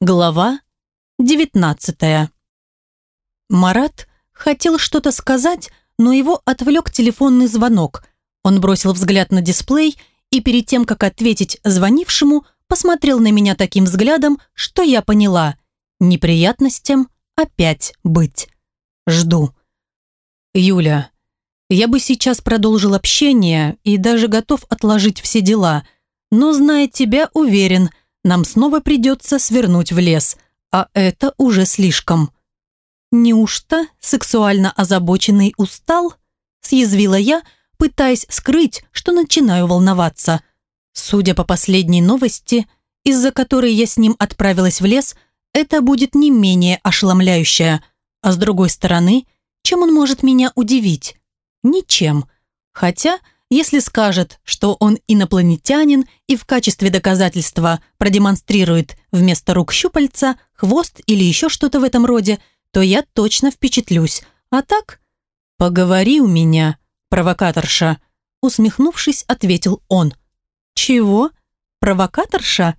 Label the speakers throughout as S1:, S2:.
S1: Глава 19 Марат хотел что-то сказать, но его отвлек телефонный звонок. Он бросил взгляд на дисплей и перед тем, как ответить звонившему, посмотрел на меня таким взглядом, что я поняла. Неприятностям опять быть. Жду. Юля, я бы сейчас продолжил общение и даже готов отложить все дела, но, зная тебя, уверен – нам снова придется свернуть в лес, а это уже слишком. Неужто сексуально озабоченный устал? Съязвила я, пытаясь скрыть, что начинаю волноваться. Судя по последней новости, из-за которой я с ним отправилась в лес, это будет не менее ошеломляющее. А с другой стороны, чем он может меня удивить? Ничем. Хотя если скажет, что он инопланетянин и в качестве доказательства продемонстрирует вместо рук щупальца, хвост или еще что-то в этом роде, то я точно впечатлюсь. А так, поговори у меня, провокаторша, усмехнувшись, ответил он. Чего? Провокаторша?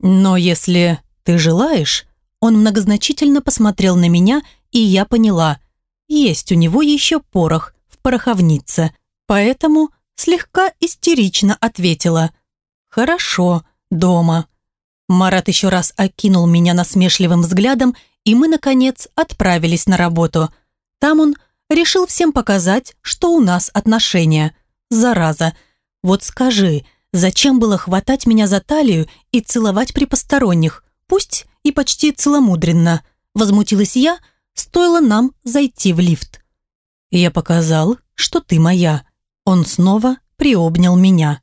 S1: Но если ты желаешь, он многозначительно посмотрел на меня, и я поняла, есть у него еще порох в пороховнице. Поэтому слегка истерично ответила. «Хорошо, дома». Марат еще раз окинул меня насмешливым взглядом, и мы, наконец, отправились на работу. Там он решил всем показать, что у нас отношения. Зараза. Вот скажи, зачем было хватать меня за талию и целовать при посторонних, пусть и почти целомудренно? Возмутилась я, стоило нам зайти в лифт. Я показал, что ты моя. Он снова приобнял меня.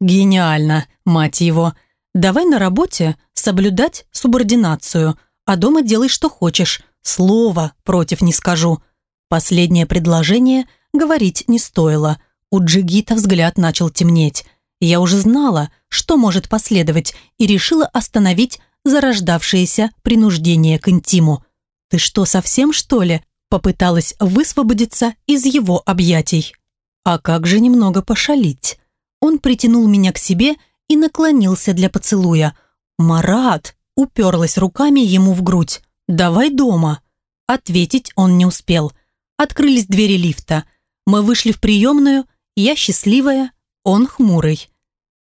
S1: «Гениально, мать его. Давай на работе соблюдать субординацию, а дома делай, что хочешь. Слова против не скажу». Последнее предложение говорить не стоило. У Джигита взгляд начал темнеть. Я уже знала, что может последовать, и решила остановить зарождавшееся принуждение к интиму. «Ты что, совсем, что ли?» Попыталась высвободиться из его объятий. А как же немного пошалить? Он притянул меня к себе и наклонился для поцелуя. «Марат!» уперлась руками ему в грудь. «Давай дома!» Ответить он не успел. Открылись двери лифта. Мы вышли в приемную, я счастливая, он хмурый.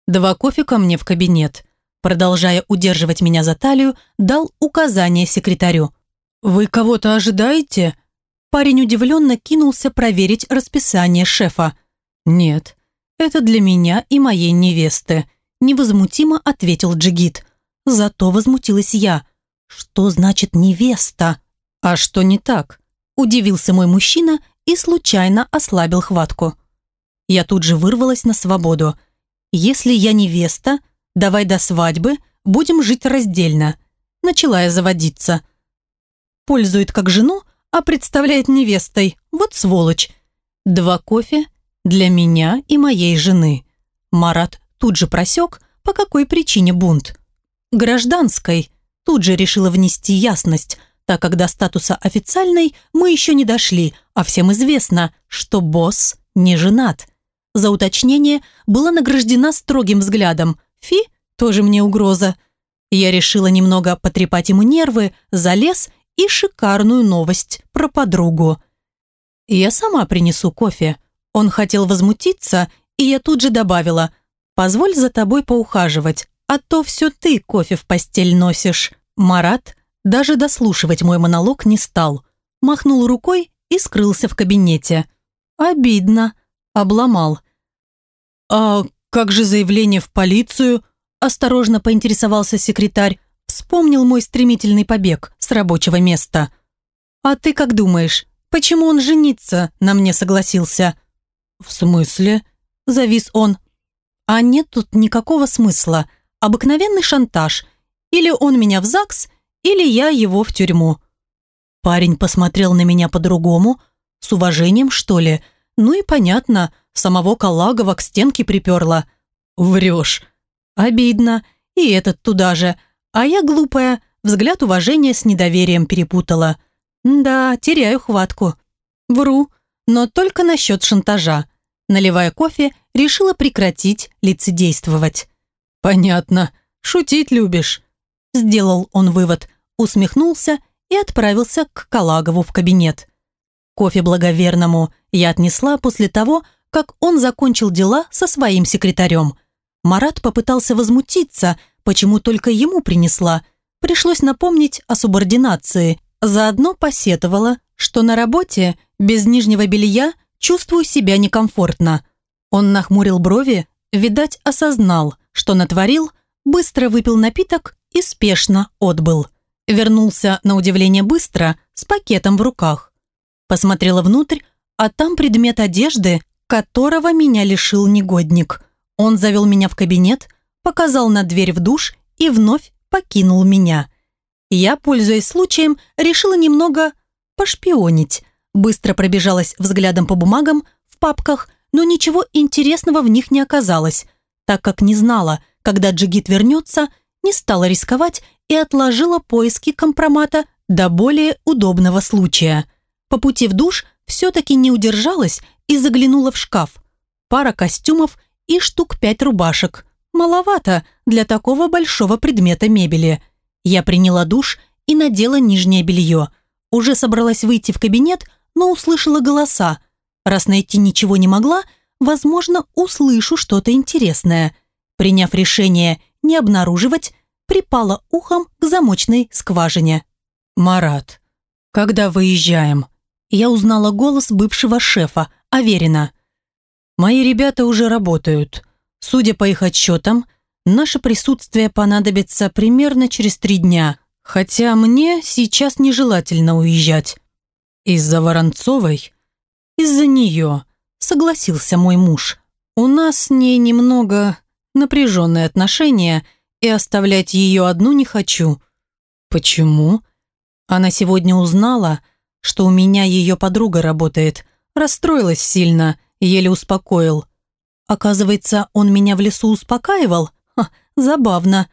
S1: «Два кофе ко мне в кабинет», продолжая удерживать меня за талию, дал указание секретарю. «Вы кого-то ожидаете?» Парень удивленно кинулся проверить расписание шефа. «Нет, это для меня и моей невесты», невозмутимо ответил Джигит. Зато возмутилась я. «Что значит невеста?» «А что не так?» Удивился мой мужчина и случайно ослабил хватку. Я тут же вырвалась на свободу. «Если я невеста, давай до свадьбы будем жить раздельно». Начала я заводиться. Пользует как жену, а представляет невестой. Вот сволочь. Два кофе для меня и моей жены. Марат тут же просек, по какой причине бунт. Гражданской тут же решила внести ясность, так как до статуса официальной мы еще не дошли, а всем известно, что босс не женат. За уточнение была награждена строгим взглядом. Фи, тоже мне угроза. Я решила немного потрепать ему нервы, залез и шикарную новость про подругу. «Я сама принесу кофе». Он хотел возмутиться, и я тут же добавила «Позволь за тобой поухаживать, а то все ты кофе в постель носишь». Марат даже дослушивать мой монолог не стал. Махнул рукой и скрылся в кабинете. Обидно. Обломал. «А как же заявление в полицию?» Осторожно поинтересовался секретарь. Вспомнил мой стремительный побег с рабочего места. «А ты как думаешь, почему он жениться на мне согласился?» «В смысле?» – завис он. «А нет тут никакого смысла. Обыкновенный шантаж. Или он меня в ЗАГС, или я его в тюрьму». Парень посмотрел на меня по-другому, с уважением, что ли. Ну и понятно, самого Калагова к стенке приперла. «Врешь». «Обидно. И этот туда же. А я глупая, взгляд уважения с недоверием перепутала. Да, теряю хватку. Вру, но только насчет шантажа. Наливая кофе, решила прекратить лицедействовать. «Понятно. Шутить любишь». сделал он вывод, усмехнулся и отправился к Калагову в кабинет. Кофе благоверному я отнесла после того, как он закончил дела со своим секретарем. Марат попытался возмутиться, почему только ему принесла. Пришлось напомнить о субординации. Заодно посетовала, что на работе без нижнего белья чувствую себя некомфортно. Он нахмурил брови, видать, осознал, что натворил, быстро выпил напиток и спешно отбыл. Вернулся, на удивление, быстро, с пакетом в руках. Посмотрела внутрь, а там предмет одежды, которого меня лишил негодник. Он завел меня в кабинет, показал на дверь в душ и вновь покинул меня. Я, пользуясь случаем, решила немного пошпионить. Быстро пробежалась взглядом по бумагам в папках, но ничего интересного в них не оказалось, так как не знала, когда Джигит вернется, не стала рисковать и отложила поиски компромата до более удобного случая. По пути в душ все-таки не удержалась и заглянула в шкаф. Пара костюмов и штук пять рубашек. Маловато для такого большого предмета мебели. Я приняла душ и надела нижнее белье. Уже собралась выйти в кабинет, но услышала голоса. Раз найти ничего не могла, возможно, услышу что-то интересное. Приняв решение не обнаруживать, припала ухом к замочной скважине. «Марат, когда выезжаем?» Я узнала голос бывшего шефа, Аверина. «Мои ребята уже работают. Судя по их отчетам, наше присутствие понадобится примерно через три дня, хотя мне сейчас нежелательно уезжать. Из-за Воронцовой? Из-за нее, согласился мой муж. У нас с ней немного напряженные отношения, и оставлять ее одну не хочу. Почему? Она сегодня узнала, что у меня ее подруга работает. Расстроилась сильно, еле успокоил. Оказывается, он меня в лесу успокаивал? Ха, забавно.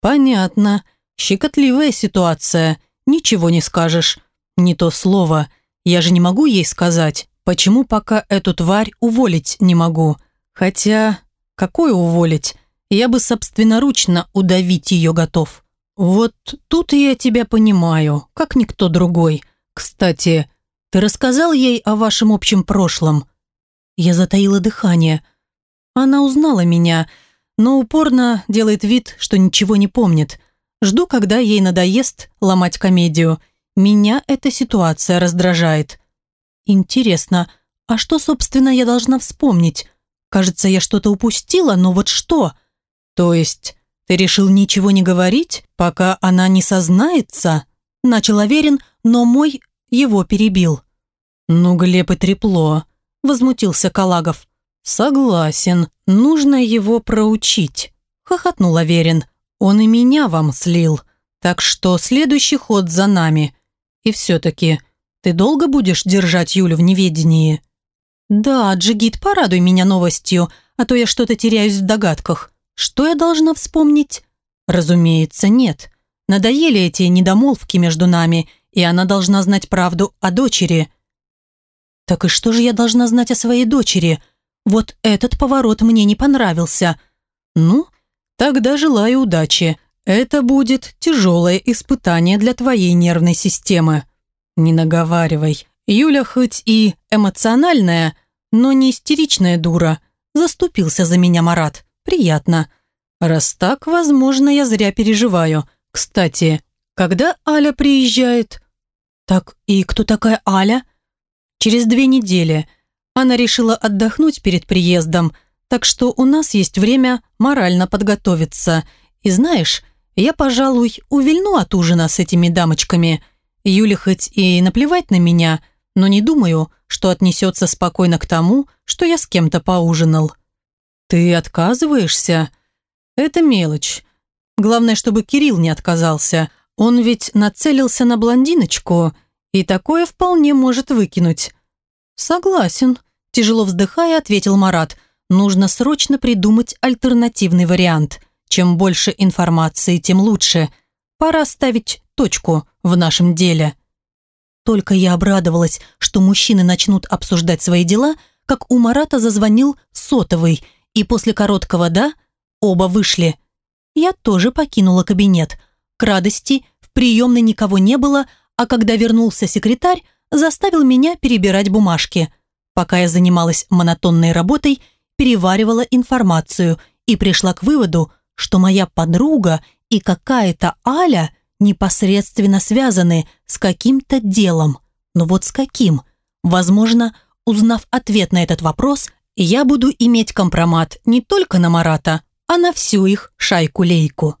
S1: Понятно. Щекотливая ситуация. Ничего не скажешь. Не то слово. Я же не могу ей сказать, почему пока эту тварь уволить не могу. Хотя, какое уволить? Я бы собственноручно удавить ее готов. Вот тут я тебя понимаю, как никто другой. Кстати, ты рассказал ей о вашем общем прошлом? Я затаила дыхание. Она узнала меня, но упорно делает вид, что ничего не помнит. Жду, когда ей надоест ломать комедию. Меня эта ситуация раздражает. Интересно, а что, собственно, я должна вспомнить? Кажется, я что-то упустила, но вот что? То есть, ты решил ничего не говорить, пока она не сознается? Начал Аверин, но мой его перебил. Ну, Глеб и трепло, возмутился Калагов. «Согласен, нужно его проучить», – хохотнул Аверин. «Он и меня вам слил, так что следующий ход за нами. И все-таки, ты долго будешь держать Юлю в неведении?» «Да, Джигит, порадуй меня новостью, а то я что-то теряюсь в догадках. Что я должна вспомнить?» «Разумеется, нет. Надоели эти недомолвки между нами, и она должна знать правду о дочери». «Так и что же я должна знать о своей дочери?» Вот этот поворот мне не понравился. Ну, тогда желаю удачи. Это будет тяжелое испытание для твоей нервной системы. Не наговаривай. Юля хоть и эмоциональная, но не истеричная дура. Заступился за меня Марат. Приятно. Раз так, возможно, я зря переживаю. Кстати, когда Аля приезжает? Так и кто такая Аля? Через две недели – она решила отдохнуть перед приездом, так что у нас есть время морально подготовиться. И знаешь, я, пожалуй, увильну от ужина с этими дамочками. Юля хоть и наплевать на меня, но не думаю, что отнесется спокойно к тому, что я с кем-то поужинал. Ты отказываешься? Это мелочь. Главное, чтобы Кирилл не отказался. Он ведь нацелился на блондиночку, и такое вполне может выкинуть. «Согласен», – тяжело вздыхая, ответил Марат. «Нужно срочно придумать альтернативный вариант. Чем больше информации, тем лучше. Пора ставить точку в нашем деле». Только я обрадовалась, что мужчины начнут обсуждать свои дела, как у Марата зазвонил сотовый, и после короткого «да» оба вышли. Я тоже покинула кабинет. К радости в приемной никого не было, а когда вернулся секретарь, заставил меня перебирать бумажки. Пока я занималась монотонной работой, переваривала информацию и пришла к выводу, что моя подруга и какая-то Аля непосредственно связаны с каким-то делом. Но вот с каким? Возможно, узнав ответ на этот вопрос, я буду иметь компромат не только на Марата, а на всю их шайку-лейку.